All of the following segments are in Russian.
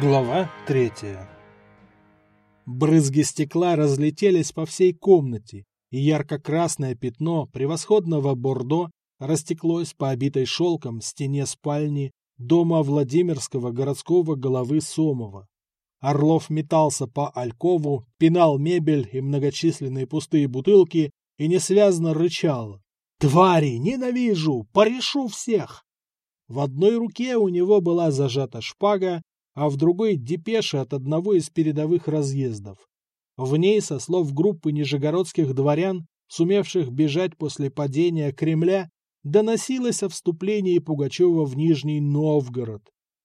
Глава третья Брызги стекла разлетелись по всей комнате, и ярко-красное пятно превосходного бордо растеклось по обитой шелком стене спальни дома Владимирского городского головы Сомова. Орлов метался по алькову, пинал мебель и многочисленные пустые бутылки и несвязно рычал. «Твари! Ненавижу! Порешу всех!» В одной руке у него была зажата шпага, а в другой депеша от одного из передовых разъездов. В ней, со слов группы нижегородских дворян, сумевших бежать после падения Кремля, доносилось о вступлении Пугачева в Нижний Новгород,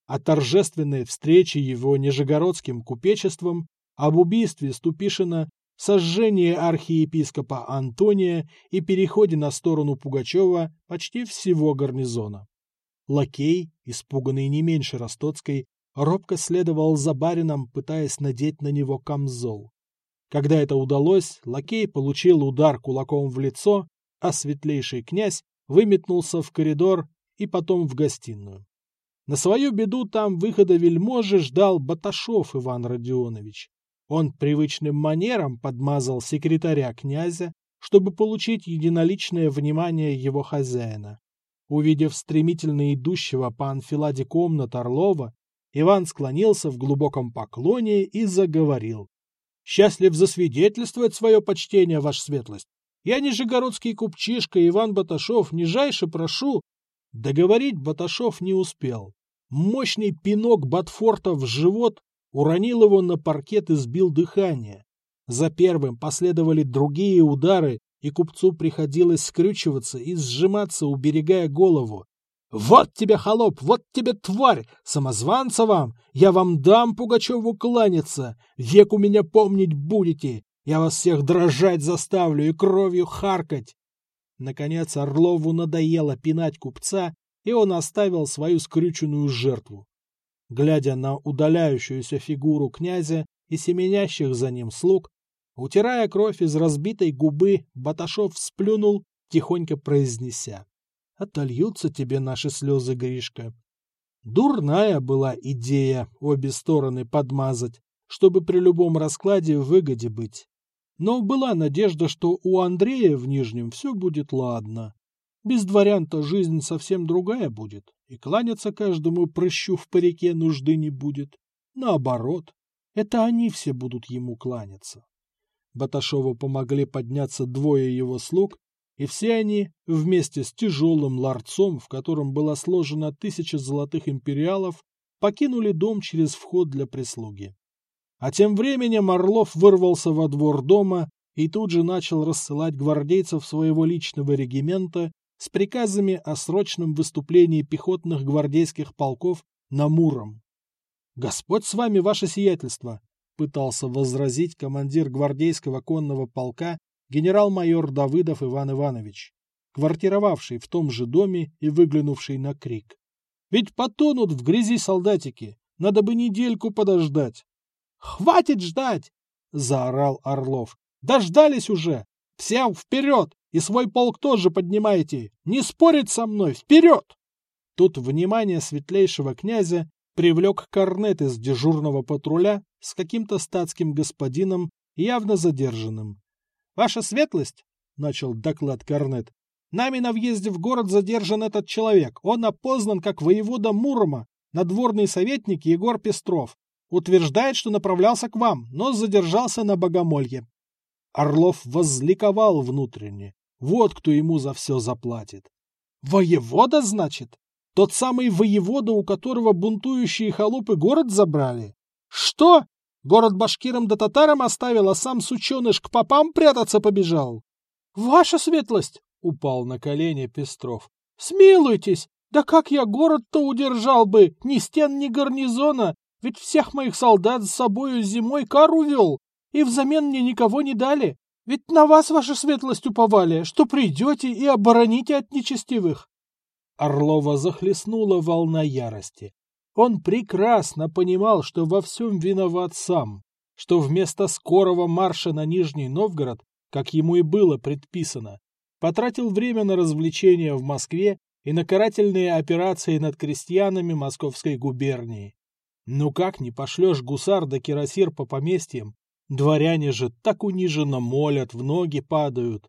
о торжественной встрече его нижегородским купечеством, об убийстве Ступишина, сожжении архиепископа Антония и переходе на сторону Пугачева почти всего гарнизона. Лакей, испуганный не меньше Ростоцкой, робко следовал за барином, пытаясь надеть на него камзол. Когда это удалось, лакей получил удар кулаком в лицо, а светлейший князь выметнулся в коридор и потом в гостиную. На свою беду там выхода вельможи ждал Баташов Иван Родионович. Он привычным манером подмазал секретаря князя, чтобы получить единоличное внимание его хозяина. Увидев стремительно идущего по анфиладе комнат Орлова, Иван склонился в глубоком поклоне и заговорил. «Счастлив засвидетельствовать свое почтение, ваша светлость. Я нижегородский купчишка Иван Баташов, нижайше прошу...» Договорить Баташов не успел. Мощный пинок Батфорта в живот уронил его на паркет и сбил дыхание. За первым последовали другие удары, и купцу приходилось скрючиваться и сжиматься, уберегая голову. «Вот тебе, холоп, вот тебе, тварь! Самозванца вам! Я вам дам Пугачеву кланяться! Век у меня помнить будете! Я вас всех дрожать заставлю и кровью харкать!» Наконец Орлову надоело пинать купца, и он оставил свою скрюченную жертву. Глядя на удаляющуюся фигуру князя и семенящих за ним слуг, утирая кровь из разбитой губы, Баташов сплюнул, тихонько произнеся отольются тебе наши слезы, Гришка. Дурная была идея обе стороны подмазать, чтобы при любом раскладе в выгоде быть. Но была надежда, что у Андрея в Нижнем все будет ладно. Без дворян-то жизнь совсем другая будет, и кланяться каждому прыщу в парике нужды не будет. Наоборот, это они все будут ему кланяться. Баташову помогли подняться двое его слуг и все они, вместе с тяжелым ларцом, в котором была сложена тысяча золотых империалов, покинули дом через вход для прислуги. А тем временем Орлов вырвался во двор дома и тут же начал рассылать гвардейцев своего личного регимента с приказами о срочном выступлении пехотных гвардейских полков на Муром. «Господь с вами, ваше сиятельство!» — пытался возразить командир гвардейского конного полка генерал-майор Давыдов Иван Иванович, квартировавший в том же доме и выглянувший на крик. «Ведь потонут в грязи солдатики, надо бы недельку подождать». «Хватит ждать!» — заорал Орлов. «Дождались уже! Всем вперед! И свой полк тоже поднимайте! Не спорить со мной! Вперед!» Тут внимание светлейшего князя привлек корнет из дежурного патруля с каким-то статским господином, явно задержанным. «Ваша светлость», — начал доклад Корнет, — «нами на въезде в город задержан этот человек. Он опознан как воевода Мурома, надворный советник Егор Пестров. Утверждает, что направлялся к вам, но задержался на Богомолье». Орлов возликовал внутренне. Вот кто ему за все заплатит. «Воевода, значит? Тот самый воевода, у которого бунтующие холопы город забрали? Что? Город башкирам да татарам оставил, а сам сученыш к попам прятаться побежал. — Ваша светлость! — упал на колени Пестров. — Смилуйтесь! Да как я город-то удержал бы, ни стен, ни гарнизона, ведь всех моих солдат с собою зимой кар увел, и взамен мне никого не дали. Ведь на вас, ваша светлость, уповали, что придете и обороните от нечестивых. Орлова захлестнула волна ярости. Он прекрасно понимал, что во всем виноват сам, что вместо скорого марша на Нижний Новгород, как ему и было предписано, потратил время на развлечения в Москве и на карательные операции над крестьянами Московской губернии. Ну как не пошлешь гусар да кирасир по поместьям? Дворяне же так униженно молят, в ноги падают.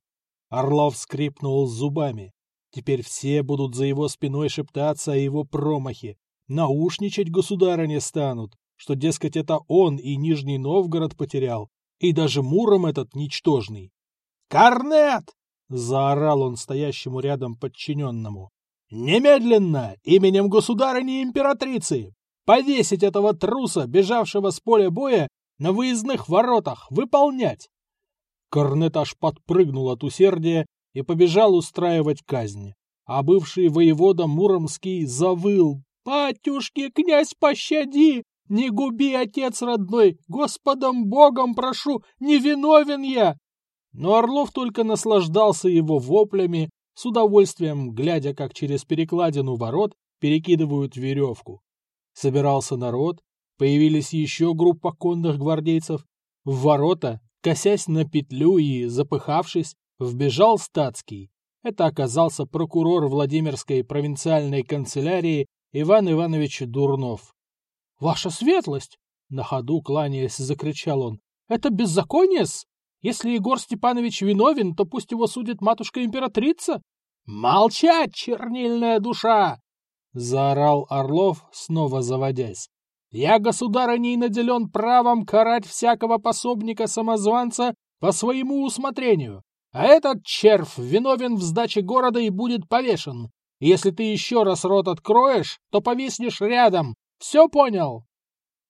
Орлов скрипнул зубами. Теперь все будут за его спиной шептаться о его промахе. Наушничать государыне станут, что, дескать, это он и Нижний Новгород потерял, и даже Муром этот ничтожный. «Корнет!» — заорал он стоящему рядом подчиненному. «Немедленно, именем государыни-императрицы, повесить этого труса, бежавшего с поля боя, на выездных воротах, выполнять!» Корнет аж подпрыгнул от усердия и побежал устраивать казнь. А бывший воевода Муромский завыл. «Батюшки, князь, пощади! Не губи, отец родной! Господом Богом прошу, не виновен я!» Но Орлов только наслаждался его воплями, с удовольствием глядя, как через перекладину ворот перекидывают веревку. Собирался народ, появились еще группа конных гвардейцев. В ворота, косясь на петлю и запыхавшись, вбежал статский. Это оказался прокурор Владимирской провинциальной канцелярии Иван Иванович Дурнов. «Ваша светлость!» — на ходу кланяясь, закричал он. «Это беззаконие-с! Если Егор Степанович виновен, то пусть его судит матушка-императрица. Молчать, чернильная душа! Заорал Орлов, снова заводясь. Я, государыней, наделен правом карать всякого пособника-самозванца по своему усмотрению, а этот червь виновен в сдаче города и будет повешен. Если ты еще раз рот откроешь, то повиснешь рядом. Все понял?»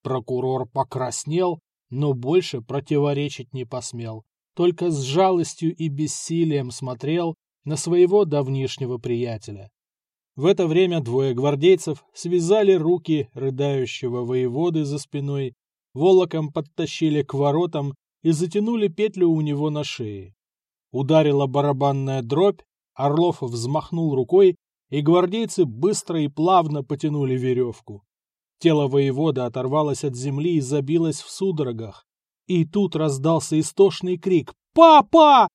Прокурор покраснел, но больше противоречить не посмел, только с жалостью и бессилием смотрел на своего давнишнего приятеля. В это время двое гвардейцев связали руки рыдающего воеводы за спиной, волоком подтащили к воротам и затянули петлю у него на шее. Ударила барабанная дробь, Орлов взмахнул рукой, и гвардейцы быстро и плавно потянули веревку. Тело воевода оторвалось от земли и забилось в судорогах. И тут раздался истошный крик «Папа!».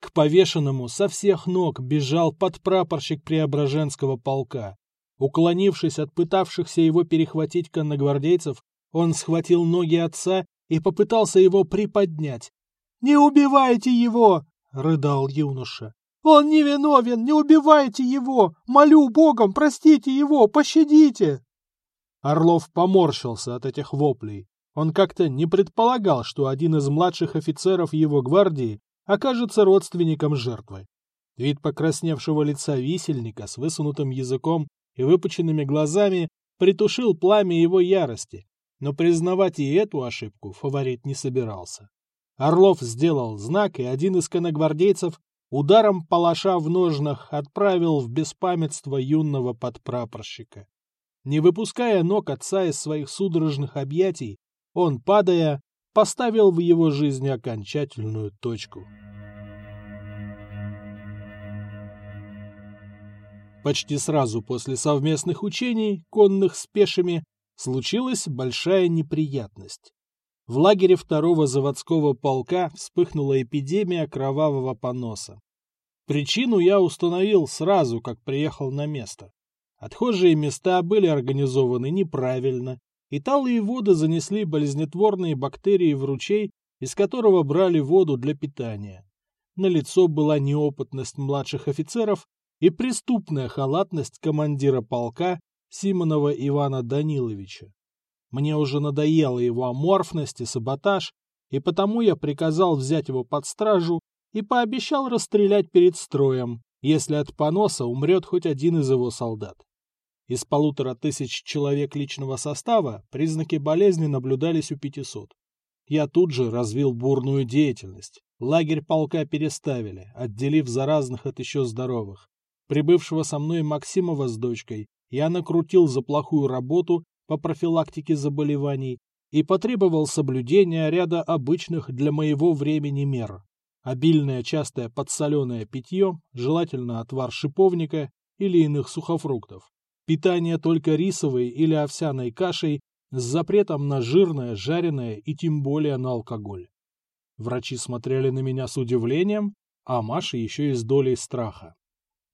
К повешенному со всех ног бежал подпрапорщик Преображенского полка. Уклонившись от пытавшихся его перехватить конногвардейцев, он схватил ноги отца и попытался его приподнять. «Не убивайте его!» — рыдал юноша. «Он невиновен! Не убивайте его! Молю Богом, простите его, пощадите!» Орлов поморщился от этих воплей. Он как-то не предполагал, что один из младших офицеров его гвардии окажется родственником жертвы. Вид покрасневшего лица висельника с высунутым языком и выпученными глазами притушил пламя его ярости, но признавать и эту ошибку фаворит не собирался. Орлов сделал знак, и один из коногвардейцев ударом палаша в ножнах отправил в беспамятство юного подпрапорщика. Не выпуская ног отца из своих судорожных объятий, он, падая, поставил в его жизни окончательную точку. Почти сразу после совместных учений, конных с пешими, случилась большая неприятность. В лагере второго заводского полка вспыхнула эпидемия кровавого поноса. Причину я установил сразу, как приехал на место. Отхожие места были организованы неправильно, и талые воды занесли болезнетворные бактерии в ручей, из которого брали воду для питания. На лицо была неопытность младших офицеров и преступная халатность командира полка Симонова Ивана Даниловича. Мне уже надоела его аморфность и саботаж, и потому я приказал взять его под стражу и пообещал расстрелять перед строем, если от поноса умрет хоть один из его солдат. Из полутора тысяч человек личного состава признаки болезни наблюдались у 500. Я тут же развил бурную деятельность. Лагерь полка переставили, отделив заразных от еще здоровых. Прибывшего со мной Максимова с дочкой я накрутил за плохую работу по профилактике заболеваний и потребовал соблюдения ряда обычных для моего времени мер. Обильное частое подсоленое питье, желательно отвар шиповника или иных сухофруктов питание только рисовой или овсяной кашей с запретом на жирное, жареное и тем более на алкоголь. Врачи смотрели на меня с удивлением, а Маша еще и с долей страха.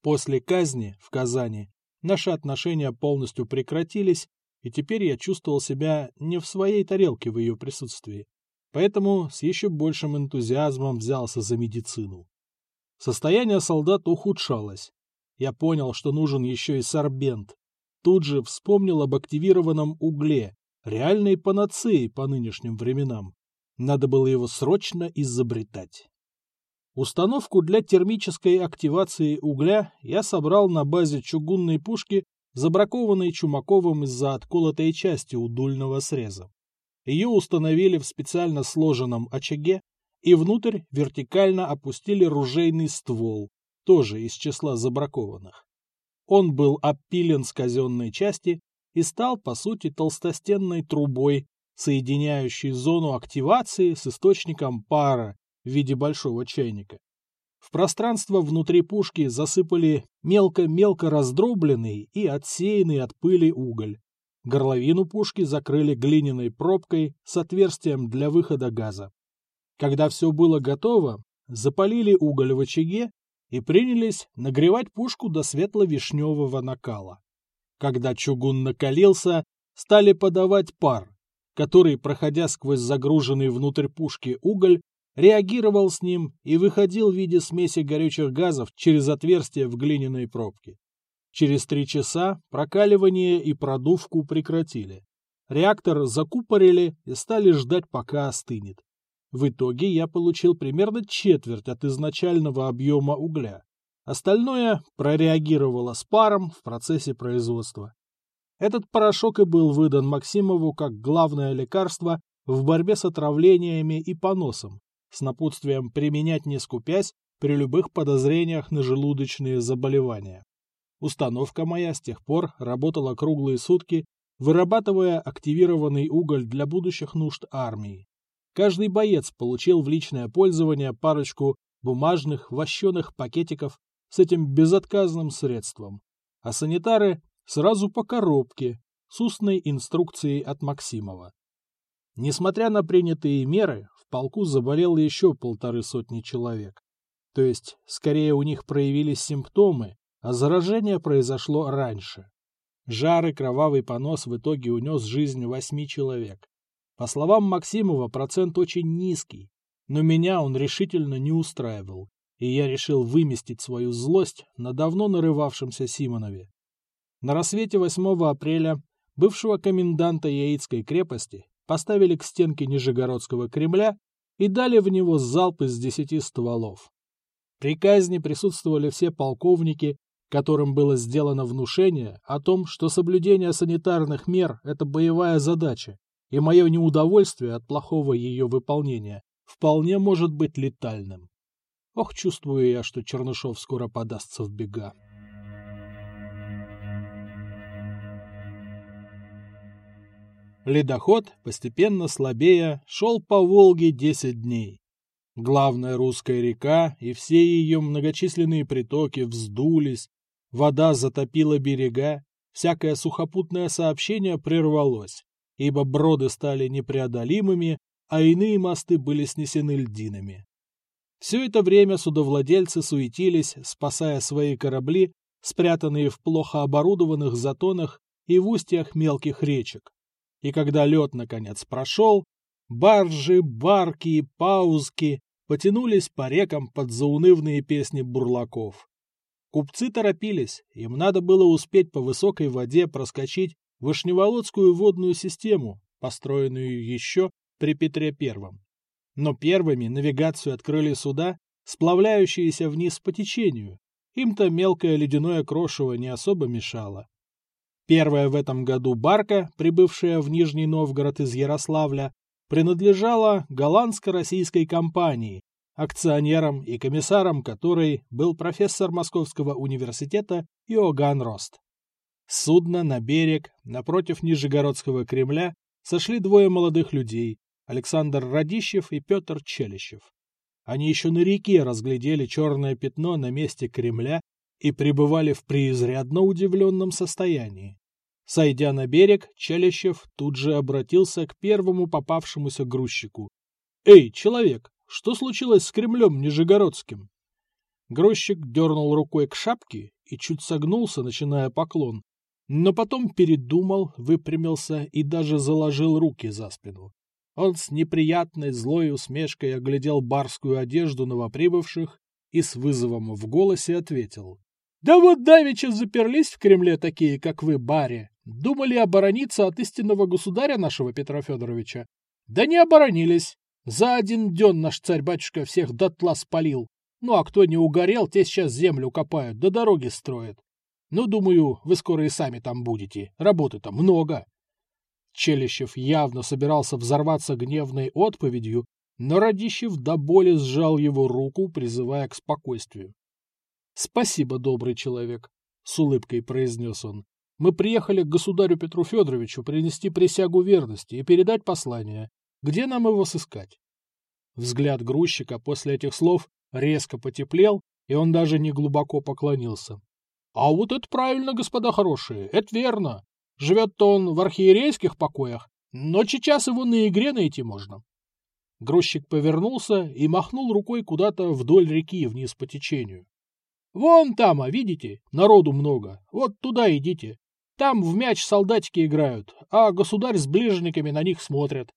После казни в Казани наши отношения полностью прекратились, и теперь я чувствовал себя не в своей тарелке в ее присутствии. Поэтому с еще большим энтузиазмом взялся за медицину. Состояние солдата ухудшалось. Я понял, что нужен еще и сорбент. Тут же вспомнил об активированном угле, реальной панацеи по нынешним временам. Надо было его срочно изобретать. Установку для термической активации угля я собрал на базе чугунной пушки, забракованной Чумаковым из-за отколотой части удульного среза. Ее установили в специально сложенном очаге и внутрь вертикально опустили ружейный ствол, тоже из числа забракованных. Он был опилен с казенной части и стал, по сути, толстостенной трубой, соединяющей зону активации с источником пара в виде большого чайника. В пространство внутри пушки засыпали мелко-мелко раздробленный и отсеянный от пыли уголь. Горловину пушки закрыли глиняной пробкой с отверстием для выхода газа. Когда все было готово, запалили уголь в очаге и принялись нагревать пушку до светло-вишневого накала. Когда чугун накалился, стали подавать пар, который, проходя сквозь загруженный внутрь пушки уголь, реагировал с ним и выходил в виде смеси горючих газов через отверстие в глиняной пробке. Через три часа прокаливание и продувку прекратили. Реактор закупорили и стали ждать, пока остынет. В итоге я получил примерно четверть от изначального объема угля. Остальное прореагировало с паром в процессе производства. Этот порошок и был выдан Максимову как главное лекарство в борьбе с отравлениями и поносом, с напутствием применять не скупясь при любых подозрениях на желудочные заболевания. Установка моя с тех пор работала круглые сутки, вырабатывая активированный уголь для будущих нужд армии. Каждый боец получил в личное пользование парочку бумажных вощеных пакетиков с этим безотказным средством, а санитары сразу по коробке с устной инструкцией от Максимова. Несмотря на принятые меры, в полку заболело еще полторы сотни человек. То есть, скорее у них проявились симптомы, а заражение произошло раньше. Жар и кровавый понос в итоге унес жизнь восьми человек. По словам Максимова, процент очень низкий, но меня он решительно не устраивал, и я решил выместить свою злость на давно нарывавшемся Симонове. На рассвете 8 апреля бывшего коменданта Яицкой крепости поставили к стенке Нижегородского Кремля и дали в него залп из десяти стволов. При казни присутствовали все полковники, которым было сделано внушение о том, что соблюдение санитарных мер – это боевая задача, и мое неудовольствие от плохого ее выполнения вполне может быть летальным. Ох, чувствую я, что Чернышов скоро подастся в бега. Ледоход, постепенно слабея, шел по Волге десять дней. Главная русская река и все ее многочисленные притоки вздулись, вода затопила берега, всякое сухопутное сообщение прервалось ибо броды стали непреодолимыми, а иные мосты были снесены льдинами. Все это время судовладельцы суетились, спасая свои корабли, спрятанные в плохо оборудованных затонах и в устьях мелких речек. И когда лед наконец прошел, баржи, барки и паузки потянулись по рекам под заунывные песни бурлаков. Купцы торопились, им надо было успеть по высокой воде проскочить Вышневолодскую водную систему, построенную еще при Петре I. Но первыми навигацию открыли суда, сплавляющиеся вниз по течению. Им-то мелкое ледяное крошево не особо мешало. Первая в этом году барка, прибывшая в Нижний Новгород из Ярославля, принадлежала голландско-российской компании, акционером и комиссаром которой был профессор Московского университета Иоганн Рост. Судно на берег, напротив Нижегородского Кремля, сошли двое молодых людей, Александр Радищев и Петр Челищев. Они еще на реке разглядели черное пятно на месте Кремля и пребывали в преизрядно удивленном состоянии. Сойдя на берег, Челищев тут же обратился к первому попавшемуся грузчику. «Эй, человек, что случилось с Кремлем Нижегородским?» Грузчик дернул рукой к шапке и чуть согнулся, начиная поклон, но потом передумал, выпрямился и даже заложил руки за спину. Он с неприятной злой усмешкой оглядел барскую одежду новоприбывших и с вызовом в голосе ответил. «Да вот давеча заперлись в Кремле такие, как вы, баре. Думали оборониться от истинного государя нашего Петра Федоровича. Да не оборонились. За один день наш царь-батюшка всех дотла спалил. Ну а кто не угорел, те сейчас землю копают, да дороги строят. Ну, думаю, вы скоро и сами там будете. Работы-то много. Челищев явно собирался взорваться гневной отповедью, но Радищев до боли сжал его руку, призывая к спокойствию. — Спасибо, добрый человек, — с улыбкой произнес он. — Мы приехали к государю Петру Федоровичу принести присягу верности и передать послание. Где нам его сыскать? Взгляд грузчика после этих слов резко потеплел, и он даже не глубоко поклонился. — А вот это правильно, господа хорошие, это верно. Живет-то он в архиерейских покоях, но сейчас его на игре найти можно. Грузчик повернулся и махнул рукой куда-то вдоль реки вниз по течению. — Вон там, а видите, народу много, вот туда идите. Там в мяч солдатики играют, а государь с ближниками на них смотрят.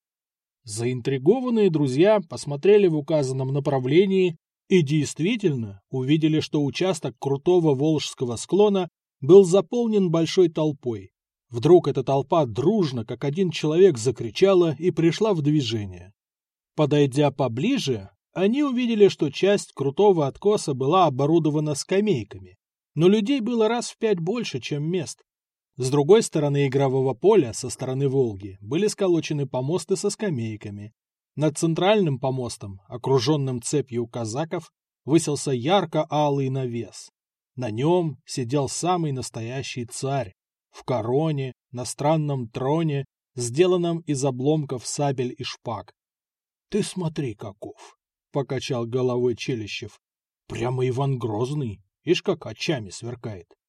Заинтригованные друзья посмотрели в указанном направлении и действительно увидели, что участок крутого волжского склона был заполнен большой толпой. Вдруг эта толпа дружно, как один человек, закричала и пришла в движение. Подойдя поближе, они увидели, что часть крутого откоса была оборудована скамейками, но людей было раз в пять больше, чем мест. С другой стороны игрового поля, со стороны Волги, были сколочены помосты со скамейками. Над центральным помостом, окруженным цепью казаков, высился ярко-алый навес. На нем сидел самый настоящий царь, в короне, на странном троне, сделанном из обломков сабель и шпаг. — Ты смотри, каков! — покачал головой Челищев. — Прямо Иван Грозный, ишь как очами сверкает. —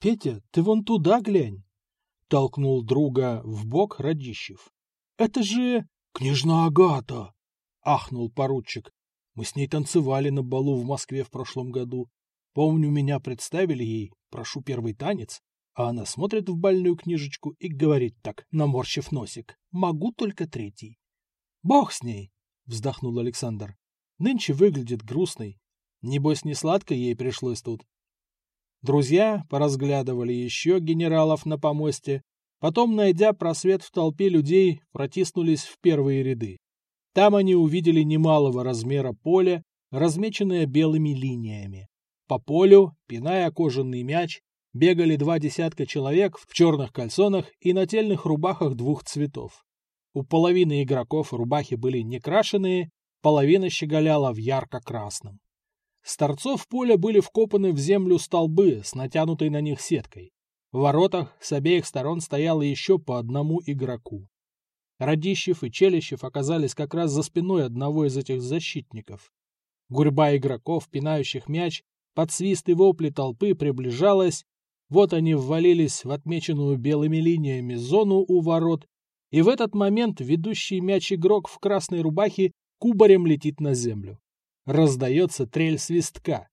Петя, ты вон туда глянь! — толкнул друга в бок Радищев. — Это же... княжна Агата! — ахнул поручик. Мы с ней танцевали на балу в Москве в прошлом году. Помню, меня представили ей, прошу первый танец, а она смотрит в больную книжечку и говорит так, наморщив носик. Могу только третий. Бог с ней, вздохнул Александр. Нынче выглядит грустной. Небось, не сладко ей пришлось тут. Друзья поразглядывали еще генералов на помосте, потом, найдя просвет в толпе людей, протиснулись в первые ряды. Там они увидели немалого размера поле, размеченное белыми линиями. По полю, пиная кожаный мяч, бегали два десятка человек в черных кальсонах и нательных рубахах двух цветов. У половины игроков рубахи были не крашеные, половина щеголяла в ярко-красном. С торцов поля были вкопаны в землю столбы с натянутой на них сеткой. В воротах с обеих сторон стояло еще по одному игроку. Радищев и Челищев оказались как раз за спиной одного из этих защитников. Гурьба игроков, пинающих мяч, под свист и вопли толпы приближалась, вот они ввалились в отмеченную белыми линиями зону у ворот, и в этот момент ведущий мяч игрок в красной рубахе кубарем летит на землю. Раздается трель свистка.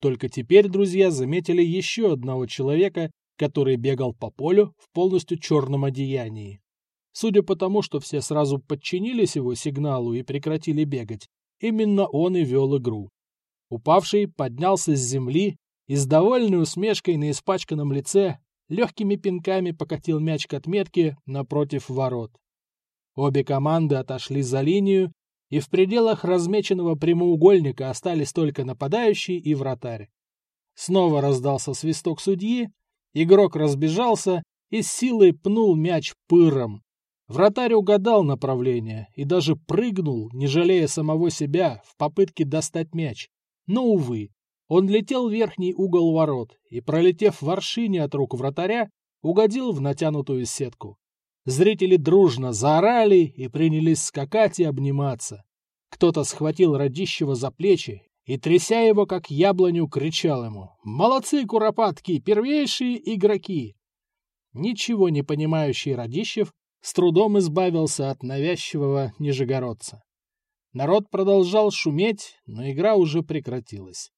Только теперь друзья заметили еще одного человека, который бегал по полю в полностью черном одеянии. Судя по тому, что все сразу подчинились его сигналу и прекратили бегать, именно он и вел игру. Упавший поднялся с земли и с довольной усмешкой на испачканном лице легкими пинками покатил мяч к отметке напротив ворот. Обе команды отошли за линию, и в пределах размеченного прямоугольника остались только нападающий и вратарь. Снова раздался свисток судьи, игрок разбежался и с силой пнул мяч пыром. Вратарь угадал направление и даже прыгнул, не жалея самого себя, в попытке достать мяч. Но, увы, он летел в верхний угол ворот и, пролетев в аршине от рук вратаря, угодил в натянутую сетку. Зрители дружно заорали и принялись скакать и обниматься. Кто-то схватил Радищева за плечи и, тряся его, как яблоню, кричал ему «Молодцы, куропатки, первейшие игроки!» Ничего не понимающий Радищев с трудом избавился от навязчивого нижегородца. Народ продолжал шуметь, но игра уже прекратилась.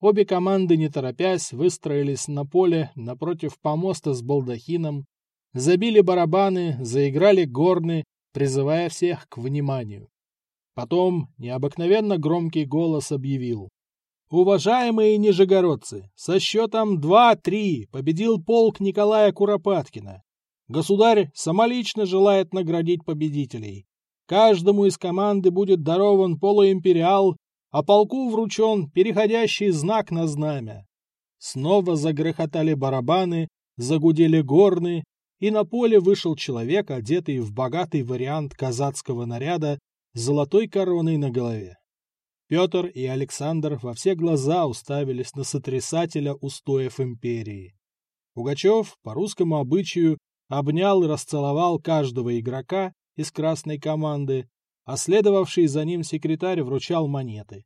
Обе команды, не торопясь, выстроились на поле напротив помоста с балдахином, забили барабаны, заиграли горны, призывая всех к вниманию. Потом необыкновенно громкий голос объявил. «Уважаемые нижегородцы, со счетом 2-3 победил полк Николая Куропаткина. Государь самолично желает наградить победителей. Каждому из команды будет дарован полуимпериал, а полку вручен переходящий знак на знамя. Снова загрохотали барабаны, загудели горны, и на поле вышел человек, одетый в богатый вариант казацкого наряда с золотой короной на голове. Петр и Александр во все глаза уставились на сотрясателя устоев империи. Пугачев, по русскому обычаю, обнял и расцеловал каждого игрока из красной команды, а следовавший за ним секретарь вручал монеты.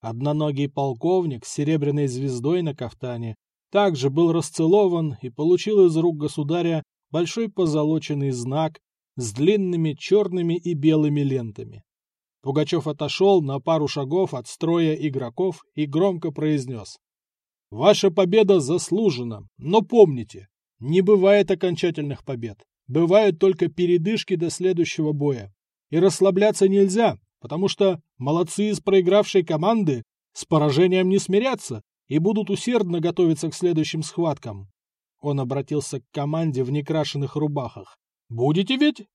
Одноногий полковник с серебряной звездой на кафтане также был расцелован и получил из рук государя большой позолоченный знак с длинными черными и белыми лентами. Пугачев отошел на пару шагов от строя игроков и громко произнес. «Ваша победа заслужена, но помните, не бывает окончательных побед. Бывают только передышки до следующего боя. И расслабляться нельзя, потому что молодцы из проигравшей команды с поражением не смирятся и будут усердно готовиться к следующим схваткам. Он обратился к команде в некрашенных рубахах. «Будете ведь?»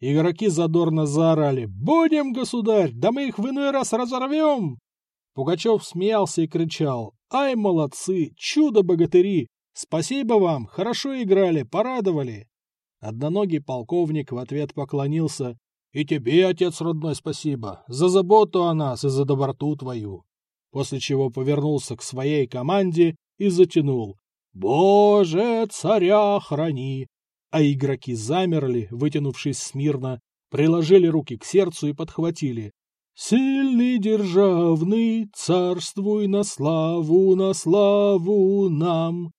Игроки задорно заорали. «Будем, государь! Да мы их в иной раз разорвем!» Пугачев смеялся и кричал. «Ай, молодцы! Чудо-богатыри! Спасибо вам! Хорошо играли, порадовали!» Одноногий полковник в ответ поклонился. «И тебе, отец родной, спасибо! За заботу о нас и за доброту твою!» После чего повернулся к своей команде и затянул. «Боже, царя храни!» А игроки замерли, вытянувшись смирно, приложили руки к сердцу и подхватили. «Сильный державный, царствуй на славу, на славу нам!»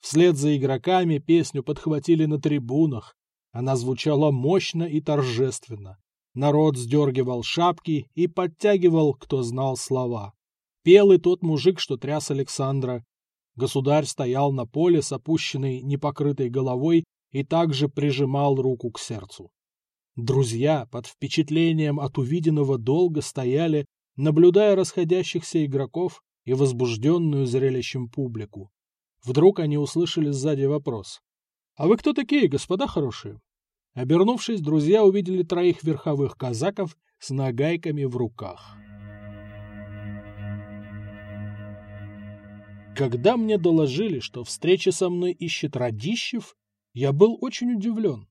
Вслед за игроками песню подхватили на трибунах. Она звучала мощно и торжественно. Народ сдергивал шапки и подтягивал, кто знал слова. Пел и тот мужик, что тряс Александра. Государь стоял на поле с опущенной, непокрытой головой и также прижимал руку к сердцу. Друзья под впечатлением от увиденного долго стояли, наблюдая расходящихся игроков и возбужденную зрелищем публику. Вдруг они услышали сзади вопрос. «А вы кто такие, господа хорошие?» Обернувшись, друзья увидели троих верховых казаков с нагайками в руках. Когда мне доложили, что встреча со мной ищет Радищев, я был очень удивлен.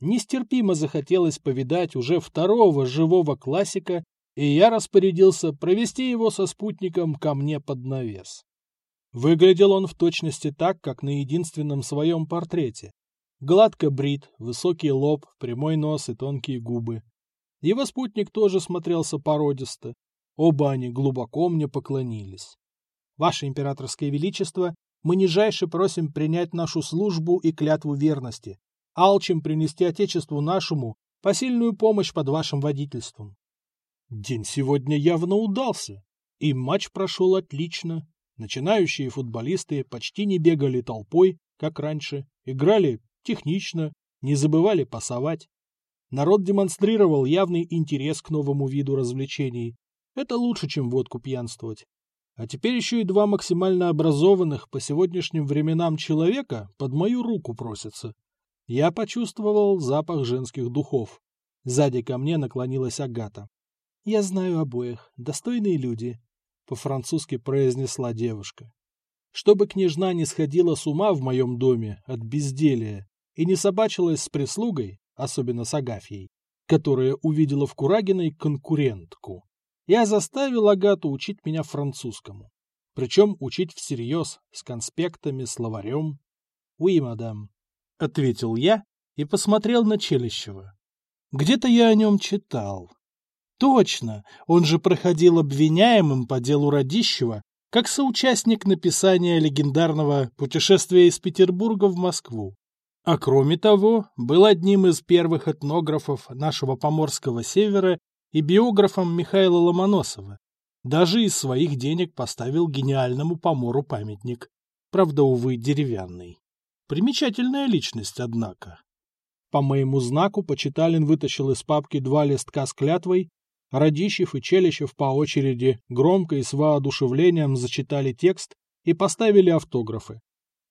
Нестерпимо захотелось повидать уже второго живого классика, и я распорядился провести его со спутником ко мне под навес. Выглядел он в точности так, как на единственном своем портрете. Гладко брит, высокий лоб, прямой нос и тонкие губы. Его спутник тоже смотрелся породисто. Оба они глубоко мне поклонились. Ваше императорское величество, мы нижайше просим принять нашу службу и клятву верности, алчим принести отечеству нашему посильную помощь под вашим водительством. День сегодня явно удался, и матч прошел отлично. Начинающие футболисты почти не бегали толпой, как раньше, играли технично, не забывали пасовать. Народ демонстрировал явный интерес к новому виду развлечений. Это лучше, чем водку пьянствовать. А теперь еще и два максимально образованных по сегодняшним временам человека под мою руку просятся. Я почувствовал запах женских духов. Сзади ко мне наклонилась Агата. «Я знаю обоих. Достойные люди по-французски произнесла девушка. Чтобы княжна не сходила с ума в моем доме от безделия и не собачилась с прислугой, особенно с Агафьей, которая увидела в Курагиной конкурентку, я заставил Агату учить меня французскому. Причем учить всерьез, с конспектами, словарем. «Уи, мадам», — ответил я и посмотрел на Челищева. Где-то я о нем читал. Точно, он же проходил обвиняемым по делу Радищева как соучастник написания легендарного «Путешествия из Петербурга в Москву». А кроме того, был одним из первых этнографов нашего Поморского севера и биографом Михаила Ломоносова. Даже из своих денег поставил гениальному помору памятник. Правда, увы, деревянный. Примечательная личность, однако. По моему знаку Почиталин вытащил из папки два листка с клятвой, Радищев и Челищев по очереди громко и с воодушевлением зачитали текст и поставили автографы.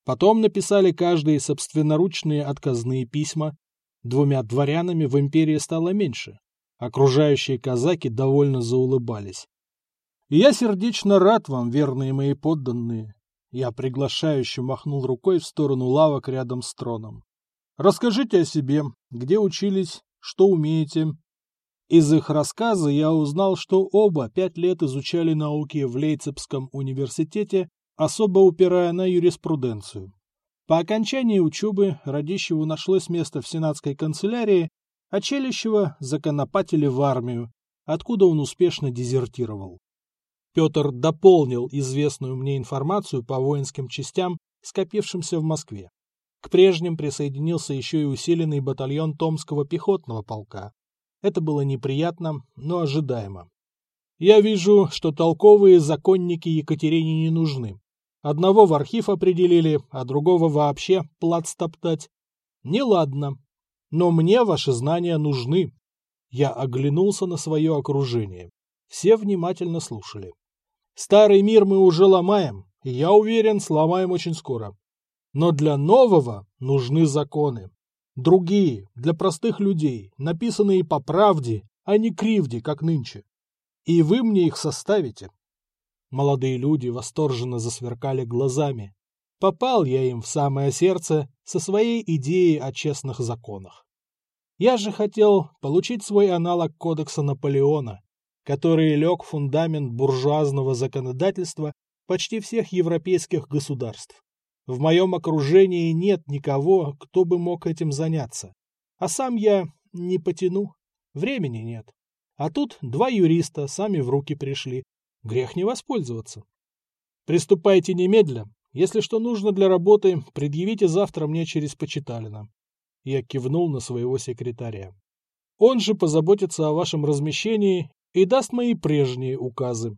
Потом написали каждые собственноручные отказные письма. Двумя дворянами в империи стало меньше. Окружающие казаки довольно заулыбались. я сердечно рад вам, верные мои подданные. Я приглашающе махнул рукой в сторону лавок рядом с троном. Расскажите о себе, где учились, что умеете. Из их рассказа я узнал, что оба пять лет изучали науки в Лейцепском университете особо упирая на юриспруденцию. По окончании учебы Радищеву нашлось место в сенатской канцелярии, а Челищева законопатили в армию, откуда он успешно дезертировал. Петр дополнил известную мне информацию по воинским частям, скопившимся в Москве. К прежним присоединился еще и усиленный батальон Томского пехотного полка. Это было неприятно, но ожидаемо. Я вижу, что толковые законники Екатерине не нужны. Одного в архив определили, а другого вообще плац топтать. Неладно. Но мне ваши знания нужны. Я оглянулся на свое окружение. Все внимательно слушали. Старый мир мы уже ломаем, и я уверен, сломаем очень скоро. Но для нового нужны законы. Другие, для простых людей, написанные по правде, а не кривде, как нынче. И вы мне их составите. Молодые люди восторженно засверкали глазами. Попал я им в самое сердце со своей идеей о честных законах. Я же хотел получить свой аналог Кодекса Наполеона, который лег фундамент буржуазного законодательства почти всех европейских государств. В моем окружении нет никого, кто бы мог этим заняться. А сам я не потяну. Времени нет. А тут два юриста сами в руки пришли, Грех не воспользоваться. Приступайте немедля. Если что нужно для работы, предъявите завтра мне через Почиталина. Я кивнул на своего секретаря. Он же позаботится о вашем размещении и даст мои прежние указы.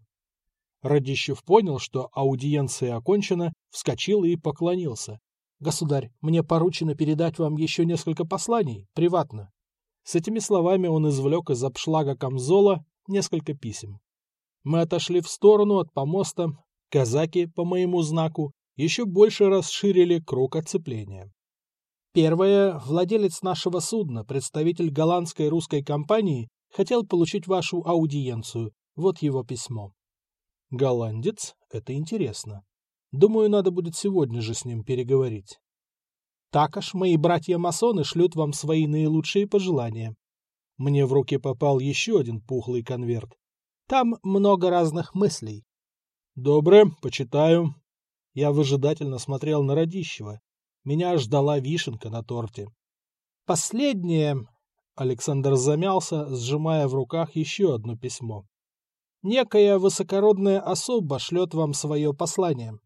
Радищев понял, что аудиенция окончена, вскочил и поклонился. «Государь, мне поручено передать вам еще несколько посланий, приватно». С этими словами он извлек из обшлага камзола несколько писем. Мы отошли в сторону от помоста. Казаки, по моему знаку, еще больше расширили круг оцепления. Первое. Владелец нашего судна, представитель голландской русской компании, хотел получить вашу аудиенцию. Вот его письмо. Голландец? Это интересно. Думаю, надо будет сегодня же с ним переговорить. Так аж мои братья-масоны шлют вам свои наилучшие пожелания. Мне в руки попал еще один пухлый конверт. Там много разных мыслей. Добре, почитаю. Я выжидательно смотрел на Радищева. Меня ждала вишенка на торте. Последнее... Александр замялся, сжимая в руках еще одно письмо. Некая высокородная особа шлет вам свое послание.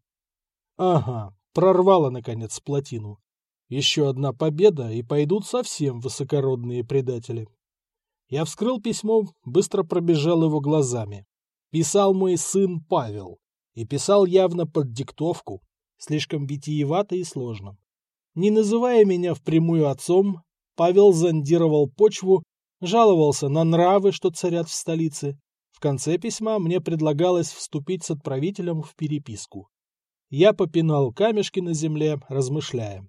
Ага, прорвала, наконец, плотину. Еще одна победа, и пойдут совсем высокородные предатели. Я вскрыл письмо, быстро пробежал его глазами. Писал мой сын Павел. И писал явно под диктовку. Слишком витиевато и сложно. Не называя меня впрямую отцом, Павел зондировал почву, жаловался на нравы, что царят в столице. В конце письма мне предлагалось вступить с отправителем в переписку. Я попинал камешки на земле, размышляя.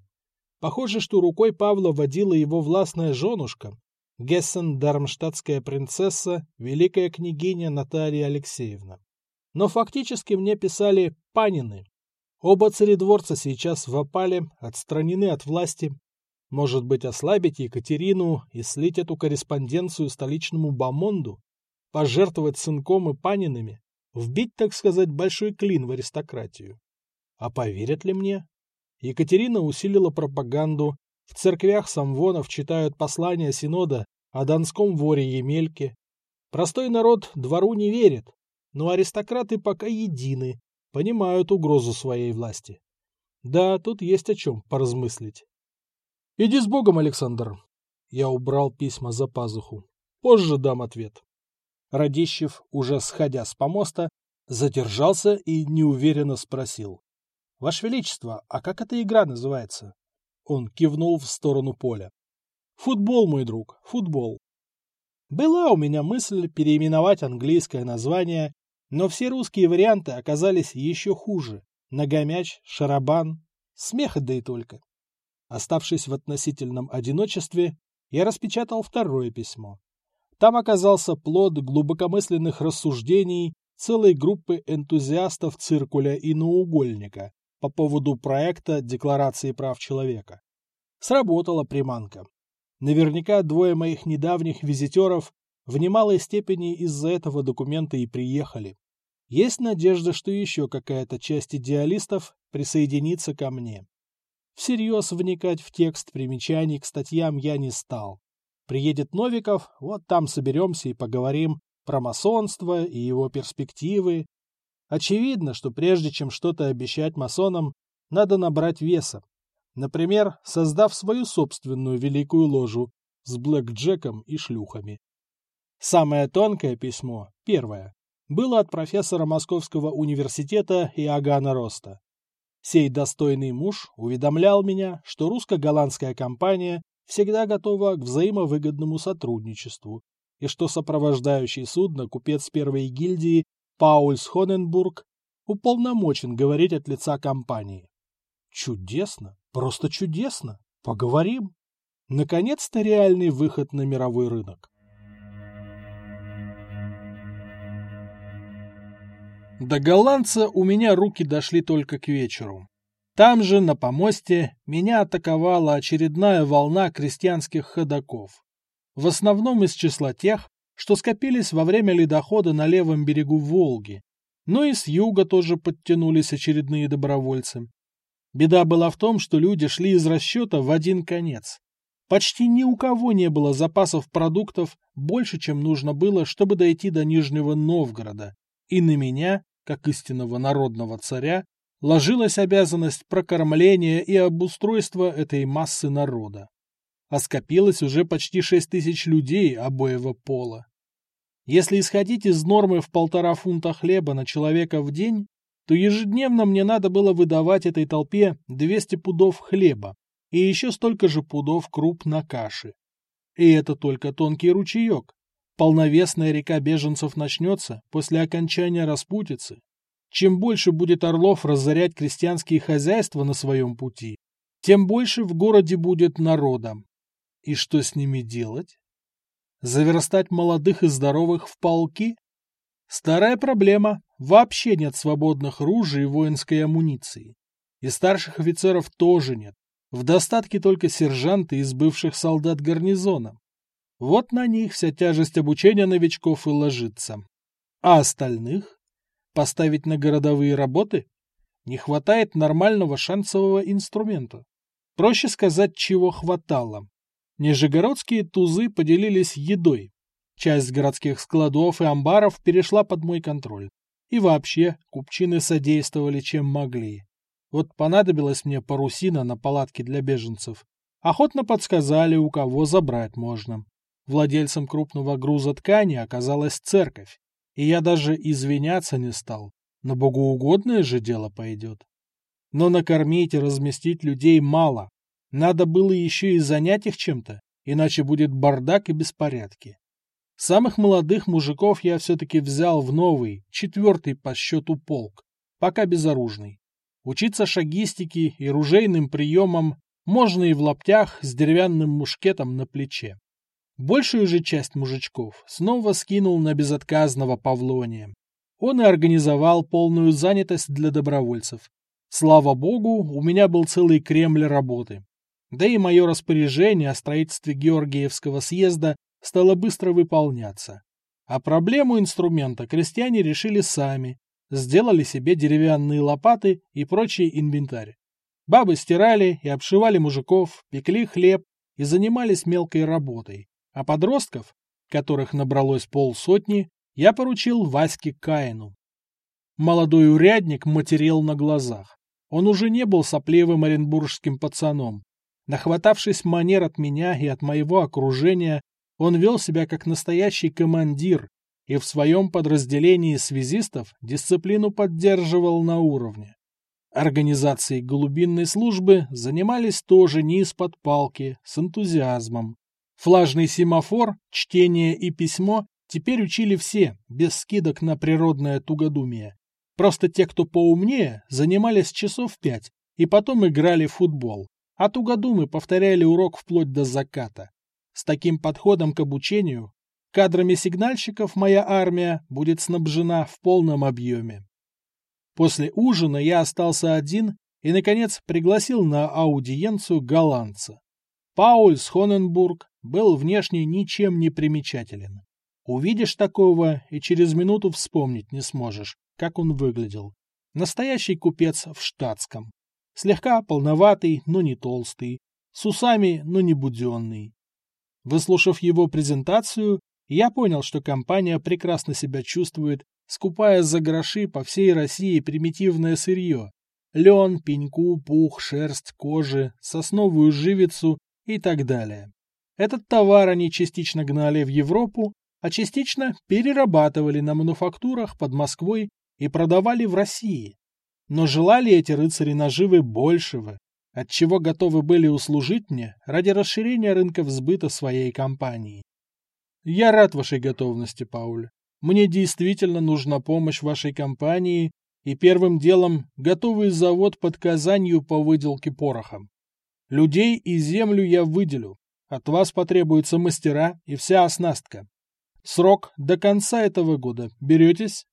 Похоже, что рукой Павла водила его властная женушка, Гессен-Дармштадтская принцесса, великая княгиня Наталья Алексеевна. Но фактически мне писали «панины». Оба царедворца сейчас в опале, отстранены от власти. Может быть, ослабить Екатерину и слить эту корреспонденцию столичному бомонду? Пожертвовать сынком и панинами? Вбить, так сказать, большой клин в аристократию? А поверят ли мне? Екатерина усилила пропаганду, в церквях самвонов читают послания Синода о донском воре Емельке. Простой народ двору не верит, но аристократы пока едины, понимают угрозу своей власти. Да, тут есть о чем поразмыслить. Иди с Богом, Александр. Я убрал письма за пазуху. Позже дам ответ. Радищев, уже сходя с помоста, задержался и неуверенно спросил. — Ваше Величество, а как эта игра называется? Он кивнул в сторону поля. — Футбол, мой друг, футбол. Была у меня мысль переименовать английское название, но все русские варианты оказались еще хуже. Ногомяч, шарабан, смех да и только. Оставшись в относительном одиночестве, я распечатал второе письмо. Там оказался плод глубокомысленных рассуждений целой группы энтузиастов циркуля и наугольника по поводу проекта Декларации прав человека. Сработала приманка. Наверняка двое моих недавних визитеров в немалой степени из-за этого документа и приехали. Есть надежда, что еще какая-то часть идеалистов присоединится ко мне. Всерьез вникать в текст примечаний к статьям я не стал. Приедет Новиков, вот там соберемся и поговорим про масонство и его перспективы. Очевидно, что прежде чем что-то обещать масонам, надо набрать веса. Например, создав свою собственную великую ложу с блэкджеком и шлюхами. Самое тонкое письмо, первое, было от профессора Московского университета Иоганна Роста. Сей достойный муж уведомлял меня, что русско-голландская компания всегда готова к взаимовыгодному сотрудничеству, и что сопровождающий судно купец первой гильдии Паульс Хоненбург уполномочен говорить от лица компании. Чудесно, просто чудесно. Поговорим. Наконец-то реальный выход на мировой рынок. До голландца у меня руки дошли только к вечеру. Там же, на помосте, меня атаковала очередная волна крестьянских ходаков. В основном из числа тех, что скопились во время ледохода на левом берегу Волги. Но и с юга тоже подтянулись очередные добровольцы. Беда была в том, что люди шли из расчета в один конец. Почти ни у кого не было запасов продуктов больше, чем нужно было, чтобы дойти до Нижнего Новгорода. И на меня, как истинного народного царя, ложилась обязанность прокормления и обустройства этой массы народа. А скопилось уже почти шесть тысяч людей обоего пола. Если исходить из нормы в полтора фунта хлеба на человека в день, то ежедневно мне надо было выдавать этой толпе 200 пудов хлеба и еще столько же пудов круп на каши. И это только тонкий ручеек. Полновесная река беженцев начнется после окончания распутицы, чем больше будет орлов разорять крестьянские хозяйства на своем пути, тем больше в городе будет народа. И что с ними делать? Заверстать молодых и здоровых в полки? Старая проблема. Вообще нет свободных ружей и воинской амуниции. И старших офицеров тоже нет. В достатке только сержанты из бывших солдат гарнизона. Вот на них вся тяжесть обучения новичков и ложится. А остальных? Поставить на городовые работы? Не хватает нормального шансового инструмента. Проще сказать, чего хватало. Нижегородские тузы поделились едой. Часть городских складов и амбаров перешла под мой контроль. И вообще, купчины содействовали, чем могли. Вот понадобилась мне парусина на палатке для беженцев. Охотно подсказали, у кого забрать можно. Владельцем крупного груза ткани оказалась церковь и я даже извиняться не стал. На богоугодное же дело пойдет. Но накормить и разместить людей мало. Надо было еще и занять их чем-то, иначе будет бардак и беспорядки. Самых молодых мужиков я все-таки взял в новый, четвертый по счету полк, пока безоружный. Учиться шагистике и ружейным приемам можно и в лаптях с деревянным мушкетом на плече. Большую же часть мужичков снова скинул на безотказного Павлония. Он и организовал полную занятость для добровольцев. Слава богу, у меня был целый Кремль работы. Да и мое распоряжение о строительстве Георгиевского съезда стало быстро выполняться. А проблему инструмента крестьяне решили сами, сделали себе деревянные лопаты и прочий инвентарь. Бабы стирали и обшивали мужиков, пекли хлеб и занимались мелкой работой а подростков, которых набралось полсотни, я поручил Ваське Каину. Молодой урядник матерел на глазах. Он уже не был сопливым оренбургским пацаном. Нахватавшись манер от меня и от моего окружения, он вел себя как настоящий командир, и в своем подразделении связистов дисциплину поддерживал на уровне. Организацией глубинной службы занимались тоже не из-под палки, с энтузиазмом. Флажный семафор, чтение и письмо теперь учили все, без скидок на природное тугодумие. Просто те, кто поумнее, занимались часов пять и потом играли в футбол, а тугодумы повторяли урок вплоть до заката. С таким подходом к обучению кадрами сигнальщиков моя армия будет снабжена в полном объеме. После ужина я остался один и, наконец, пригласил на аудиенцию голландца. Пауль Хоненбург был внешне ничем не примечателен. Увидишь такого и через минуту вспомнить не сможешь, как он выглядел. Настоящий купец в штатском. Слегка полноватый, но не толстый. С усами, но не буденный. Выслушав его презентацию, я понял, что компания прекрасно себя чувствует скупая за гроши по всей России примитивное сырье. Лен, пеньку, пух, шерсть, кожи, сосновую живицу и так далее. Этот товар они частично гнали в Европу, а частично перерабатывали на мануфактурах под Москвой и продавали в России. Но желали эти рыцари наживы большего, отчего готовы были услужить мне ради расширения рынков сбыта своей компании. Я рад вашей готовности, Пауль. Мне действительно нужна помощь вашей компании, и первым делом готовый завод под Казанью по выделке пороха. Людей и землю я выделю. От вас потребуются мастера и вся оснастка. Срок до конца этого года. Беретесь?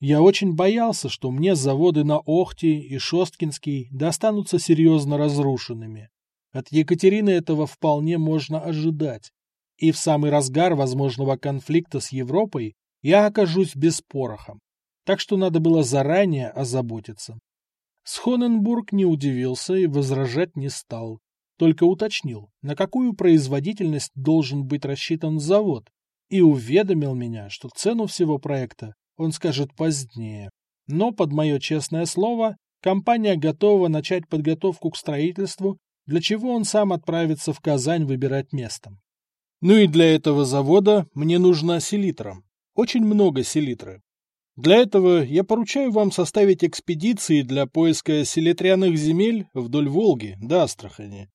Я очень боялся, что мне заводы на Охте и Шосткинский достанутся серьезно разрушенными. От Екатерины этого вполне можно ожидать и в самый разгар возможного конфликта с Европой я окажусь без пороха. Так что надо было заранее озаботиться. Схоненбург не удивился и возражать не стал, только уточнил, на какую производительность должен быть рассчитан завод, и уведомил меня, что цену всего проекта он скажет позднее. Но, под мое честное слово, компания готова начать подготовку к строительству, для чего он сам отправится в Казань выбирать место. Ну и для этого завода мне нужна селитра. Очень много селитры. Для этого я поручаю вам составить экспедиции для поиска селитряных земель вдоль Волги до Астрахани.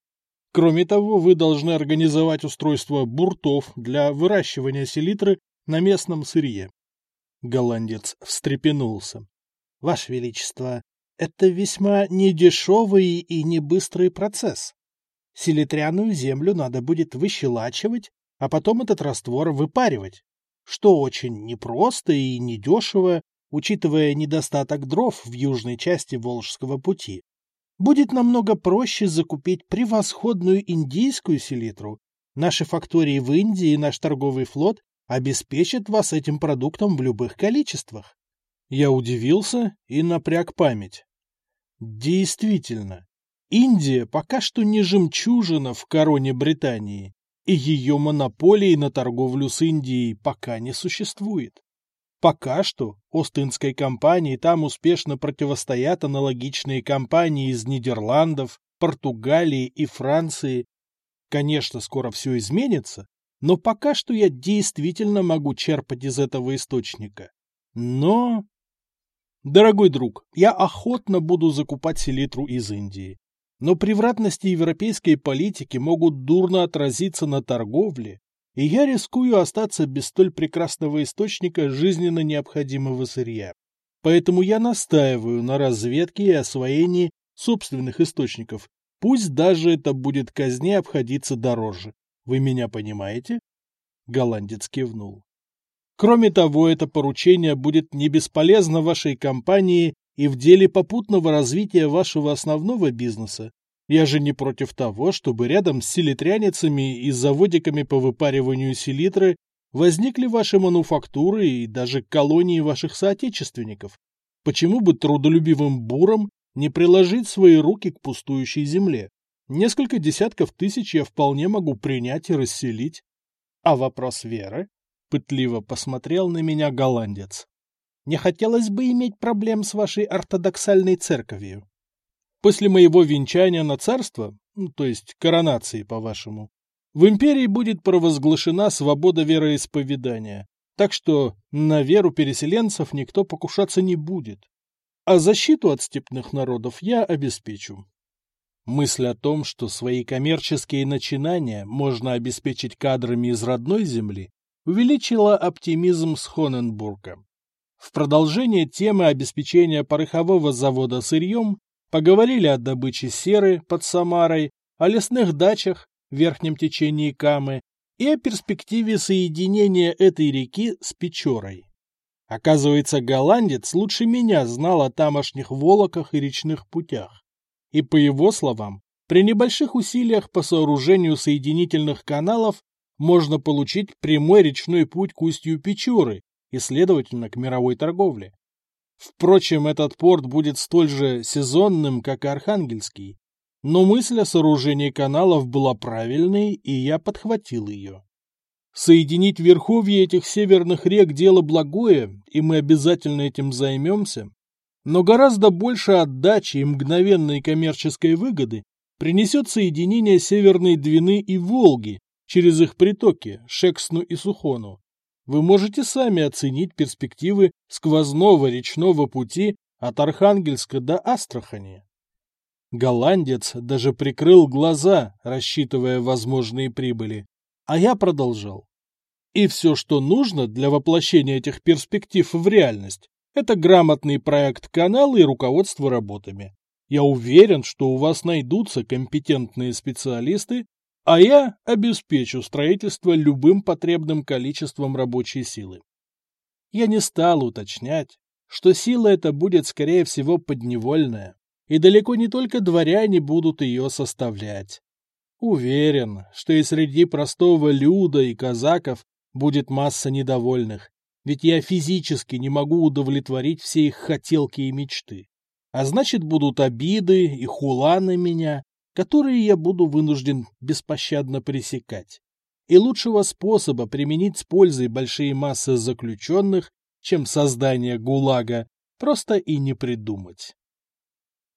Кроме того, вы должны организовать устройство буртов для выращивания селитры на местном сырье. Голландец встрепенулся. — Ваше Величество, это весьма недешевый и не быстрый процесс. Селитряную землю надо будет выщелачивать, а потом этот раствор выпаривать, что очень непросто и недешево, учитывая недостаток дров в южной части Волжского пути. Будет намного проще закупить превосходную индийскую селитру. Наши фактории в Индии и наш торговый флот обеспечат вас этим продуктом в любых количествах. Я удивился и напряг память. Действительно, Индия пока что не жемчужина в короне Британии, и ее монополии на торговлю с Индией пока не существует. Пока что Остинской компании там успешно противостоят аналогичные компании из Нидерландов, Португалии и Франции. Конечно, скоро все изменится, но пока что я действительно могу черпать из этого источника. Но... Дорогой друг, я охотно буду закупать селитру из Индии. Но превратности европейской политики могут дурно отразиться на торговле, и я рискую остаться без столь прекрасного источника жизненно необходимого сырья. Поэтому я настаиваю на разведке и освоении собственных источников, пусть даже это будет казне обходиться дороже. Вы меня понимаете? Голландец кивнул. Кроме того, это поручение будет не бесполезно вашей компании и в деле попутного развития вашего основного бизнеса. Я же не против того, чтобы рядом с селитряницами и заводиками по выпариванию селитры возникли ваши мануфактуры и даже колонии ваших соотечественников. Почему бы трудолюбивым бурам не приложить свои руки к пустующей земле? Несколько десятков тысяч я вполне могу принять и расселить. А вопрос веры? Пытливо посмотрел на меня голландец. Не хотелось бы иметь проблем с вашей ортодоксальной церковью. После моего венчания на царство, ну, то есть коронации, по-вашему, в империи будет провозглашена свобода вероисповедания, Так что на веру переселенцев никто покушаться не будет. А защиту от степных народов я обеспечу. Мысль о том, что свои коммерческие начинания можно обеспечить кадрами из родной земли, увеличила оптимизм с Хоненбурга. В продолжение темы обеспечения порохового завода сырьем поговорили о добыче серы под Самарой, о лесных дачах в верхнем течении Камы и о перспективе соединения этой реки с Печорой. Оказывается, голландец лучше меня знал о тамошних волоках и речных путях. И по его словам, при небольших усилиях по сооружению соединительных каналов можно получить прямой речной путь к устью Печоры и, следовательно, к мировой торговле. Впрочем, этот порт будет столь же сезонным, как и Архангельский. Но мысль о сооружении каналов была правильной, и я подхватил ее. Соединить верховье этих северных рек – дело благое, и мы обязательно этим займемся. Но гораздо больше отдачи и мгновенной коммерческой выгоды принесет соединение Северной Двины и Волги через их притоки Шексну и Сухону. Вы можете сами оценить перспективы сквозного речного пути от Архангельска до Астрахани. Голландец даже прикрыл глаза, рассчитывая возможные прибыли, а я продолжал. И все, что нужно для воплощения этих перспектив в реальность, это грамотный проект канала и руководство работами. Я уверен, что у вас найдутся компетентные специалисты, а я обеспечу строительство любым потребным количеством рабочей силы. Я не стал уточнять, что сила эта будет, скорее всего, подневольная, и далеко не только дворяне будут ее составлять. Уверен, что и среди простого люда и казаков будет масса недовольных, ведь я физически не могу удовлетворить все их хотелки и мечты. А значит, будут обиды и хула на меня, которые я буду вынужден беспощадно пресекать. И лучшего способа применить с пользой большие массы заключенных, чем создание ГУЛАГа, просто и не придумать.